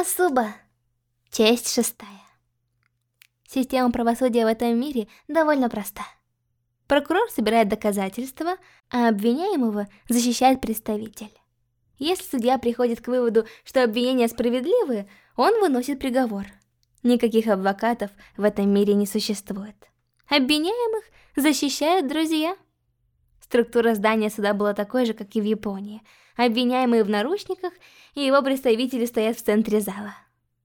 Коноасуба. Часть шестая. Система правосудия в этом мире довольно проста. Прокурор собирает доказательства, а обвиняемого защищает представитель. Если судья приходит к выводу, что обвинения справедливы, он выносит приговор. Никаких адвокатов в этом мире не существует. Обвиняемых защищают друзья. Структура здания суда была такой же, как и в Японии. Обвиняемый в наручниках и его представители стоят в центре зала.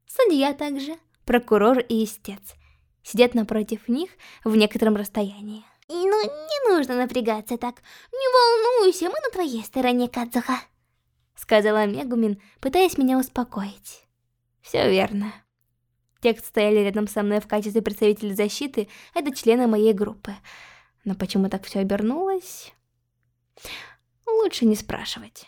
Судья также, прокурор и истец. Сидят напротив них в некотором расстоянии. «Ну, не нужно напрягаться так. Не волнуйся, мы на твоей стороне, Кадзуха», — сказала Мегумин, пытаясь меня успокоить. «Все верно». Те, кто стояли рядом со мной в качестве представителей защиты, это члены моей группы. Но почему так все обернулось? Лучше не спрашивать.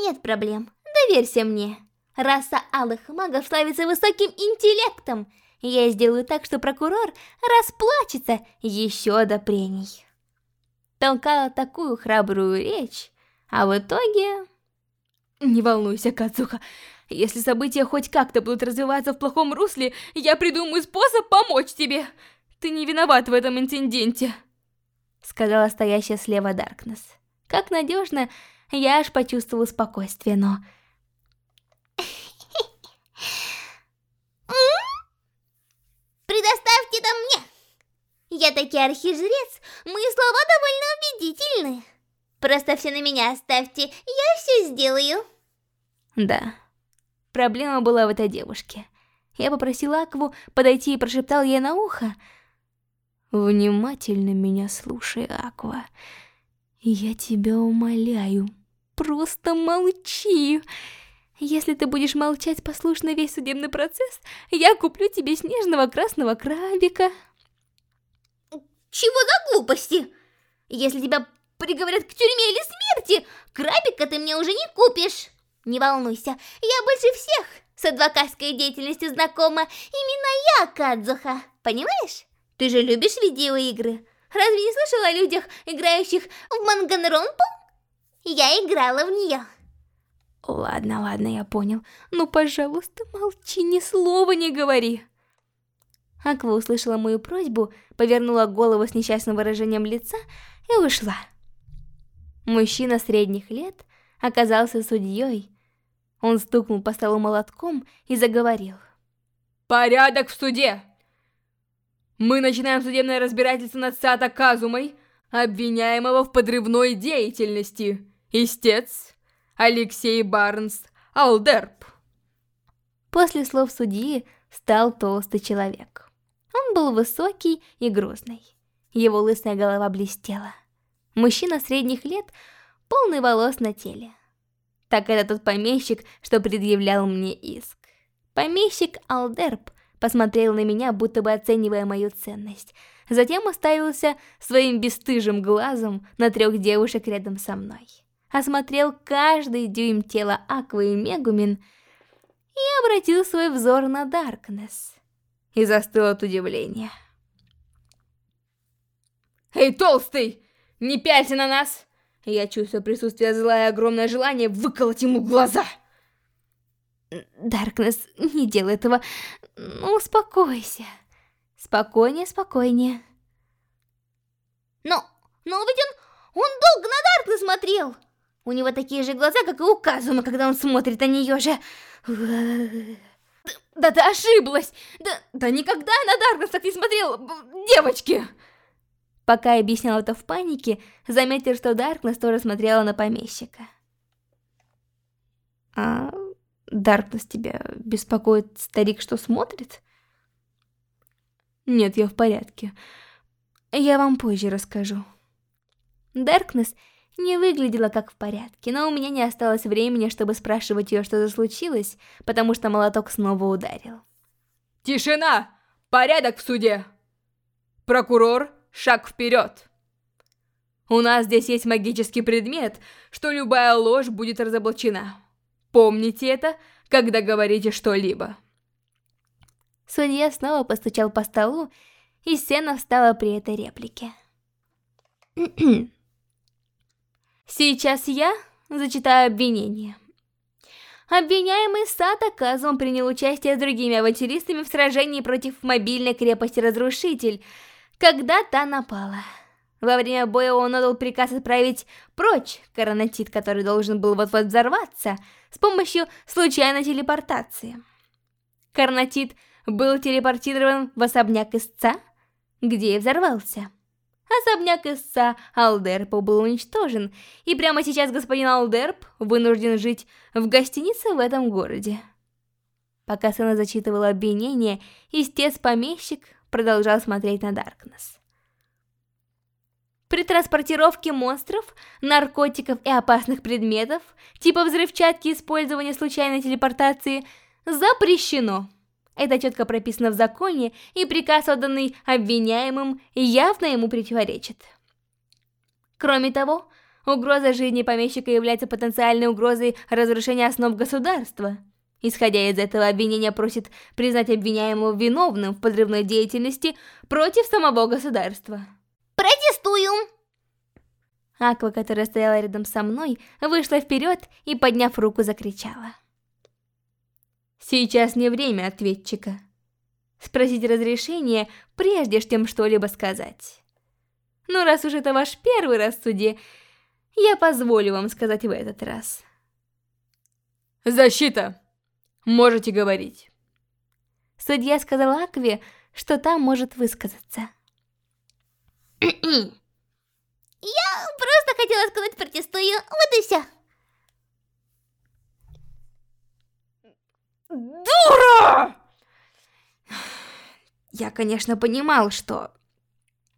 Нет проблем, доверься мне. Раса алых магов славится высоким интеллектом. Я сделаю так, что прокурор расплачется еще до прений. Толкала такую храбрую речь, а в итоге... Не волнуйся, Кацуха. Если события хоть как-то будут развиваться в плохом русле, я придумаю способ помочь тебе. Ты не виноват в этом инциденте. Сказала стоящая слева Даркнесс. Как надежно, я аж почувствовала спокойствие, но... Предоставьте это мне! Я таки архижрец, мои слова довольно убедительны. Просто все на меня оставьте, я все сделаю. Да, проблема была в этой девушке. Я попросила Акву подойти и прошептал ей на ухо. Внимательно меня слушай, Аква. Я тебя умоляю, просто молчи. Если ты будешь молчать послушно весь судебный процесс, я куплю тебе снежного красного крабика. Чего за глупости? Если тебя приговорят к тюрьме или смерти, крабика ты мне уже не купишь. Не волнуйся, я больше всех с адвокатской деятельностью знакома. Именно я, Кадзуха, понимаешь? Ты же любишь видеоигры. Разве не слышала о людях, играющих в Манганронпу? Я играла в нее. Ладно, ладно, я понял. Ну, пожалуйста, молчи, ни слова не говори. Аква услышала мою просьбу, повернула голову с несчастным выражением лица и ушла. Мужчина средних лет оказался судьей. Он стукнул по столу молотком и заговорил. «Порядок в суде! Мы начинаем судебное разбирательство над Сата Казумой, обвиняемого в подрывной деятельности. Истец Алексей Барнс Алдерп. После слов судьи встал толстый человек. Он был высокий и грузный. Его лысая голова блестела. Мужчина средних лет, полный волос на теле. Так это тот помещик, что предъявлял мне иск. Помещик Алдерп посмотрел на меня, будто бы оценивая мою ценность. Затем уставился своим бесстыжим глазом на трех девушек рядом со мной осмотрел каждый дюйм тела Аквы и Мегумин и обратил свой взор на Даркнесс. И застыл от удивления. «Эй, толстый! Не пялься на нас!» Я чувствую присутствие зла и огромное желание выколоть ему глаза. Даркнесс, не делай этого. Ну, успокойся. Спокойнее, спокойнее. Но, но ведь он, он долго на Даркнесс смотрел. У него такие же глаза, как и у Казума, когда он смотрит на нее же. Да ты ошиблась! Да, да никогда на Даркнесс так не смотрел, девочки! Пока я объясняла это в панике, заметил, что Даркнесс тоже смотрела на помещика. А Даркнесс тебя беспокоит старик, что смотрит? Нет, я в порядке. Я вам позже расскажу. Даркнесс не выглядела как в порядке, но у меня не осталось времени, чтобы спрашивать ее, что случилось, потому что молоток снова ударил. Тишина! Порядок в суде! Прокурор, шаг вперед! У нас здесь есть магический предмет, что любая ложь будет разоблачена. Помните это, когда говорите что-либо. Судья снова постучал по столу, и сцена встала при этой реплике. Сейчас я зачитаю обвинение. Обвиняемый Сата Казум принял участие с другими авантюристами в сражении против мобильной крепости Разрушитель, когда та напала. Во время боя он отдал приказ отправить прочь коронатит, который должен был вот-вот взорваться, с помощью случайной телепортации. Коронатит был телепортирован в особняк истца, где и взорвался. Особняк истца Алдерпа был уничтожен, и прямо сейчас господин Алдерп вынужден жить в гостинице в этом городе. Пока сына зачитывала обвинение, истец-помещик продолжал смотреть на Даркнесс. При транспортировке монстров, наркотиков и опасных предметов, типа взрывчатки и использования случайной телепортации, запрещено. Это четко прописано в законе, и приказ, отданный обвиняемым, явно ему противоречит. Кроме того, угроза жизни помещика является потенциальной угрозой разрушения основ государства. Исходя из этого, обвинение просит признать обвиняемого виновным в подрывной деятельности против самого государства. Протестую! Аква, которая стояла рядом со мной, вышла вперед и, подняв руку, закричала. Сейчас не время ответчика. Спросить разрешение, прежде чем что-либо сказать. Но раз уж это ваш первый раз в суде, я позволю вам сказать в этот раз. Защита! Можете говорить. Судья сказал Акве, что там может высказаться. Я просто хотела сказать протестую, вот и все. Дура! Я, конечно, понимал, что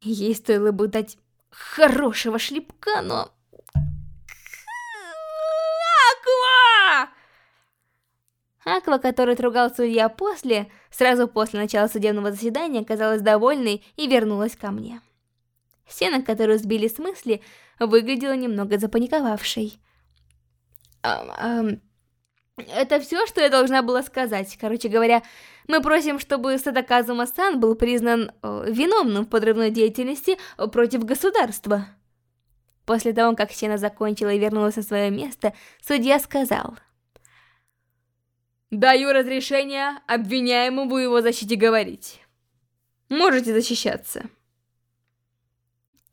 ей стоило бы дать хорошего шлепка, но... Аква! Аква, который отругал судья после, сразу после начала судебного заседания, оказалась довольной и вернулась ко мне. Сена, которую сбили с мысли, выглядела немного запаниковавшей. Это все, что я должна была сказать. Короче говоря, мы просим, чтобы Садаказума-сан был признан э, виновным в подрывной деятельности против государства. После того, как Сена закончила и вернулась на свое место, судья сказал... Даю разрешение обвиняемому в его защите говорить. Можете защищаться.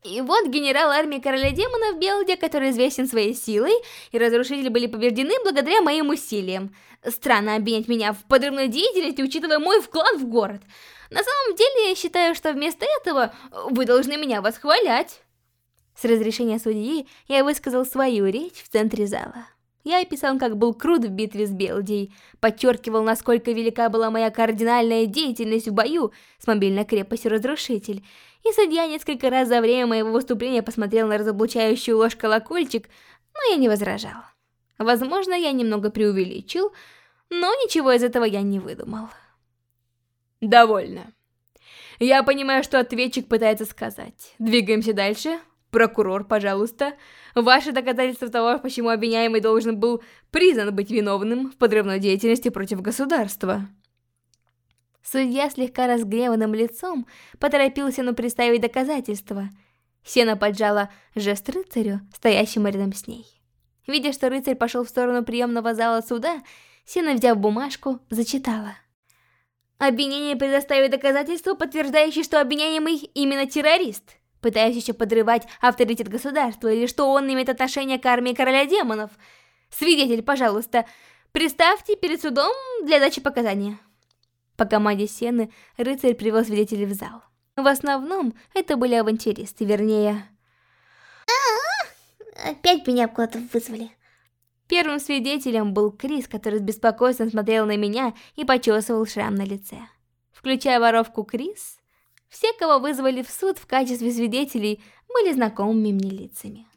И вот генерал армии короля демонов Белди, который известен своей силой, и разрушители были побеждены благодаря моим усилиям. Странно обвинять меня в подрывной деятельности, учитывая мой вклад в город. На самом деле, я считаю, что вместо этого вы должны меня восхвалять. С разрешения судьи я высказал свою речь в центре зала. Я описал, как был крут в битве с Белдией, подчеркивал, насколько велика была моя кардинальная деятельность в бою с мобильной крепостью Разрушитель, и судья несколько раз за время моего выступления посмотрел на разоблачающую ложь колокольчик, но я не возражал. Возможно, я немного преувеличил, но ничего из этого я не выдумал. Довольно. Я понимаю, что ответчик пытается сказать. Двигаемся дальше. Прокурор, пожалуйста. Ваши доказательства того, почему обвиняемый должен был признан быть виновным в подрывной деятельности против государства. Судья слегка разгневанным лицом поторопился на представить доказательства. Сена поджала жест рыцарю, стоящему рядом с ней. Видя, что рыцарь пошел в сторону приемного зала суда, Сена, взяв бумажку, зачитала. Обвинение предоставит доказательства, подтверждающие, что обвиняемый именно террорист, пытающийся подрывать авторитет государства, или что он имеет отношение к армии короля демонов. Свидетель, пожалуйста, представьте перед судом для дачи показания. По команде Сены рыцарь привел свидетелей в зал. В основном это были авантюристы, вернее... А, опять меня куда-то вызвали. Первым свидетелем был Крис, который с беспокойством смотрел на меня и почесывал шрам на лице. Включая воровку Крис, все, кого вызвали в суд в качестве свидетелей, были знакомыми мне лицами.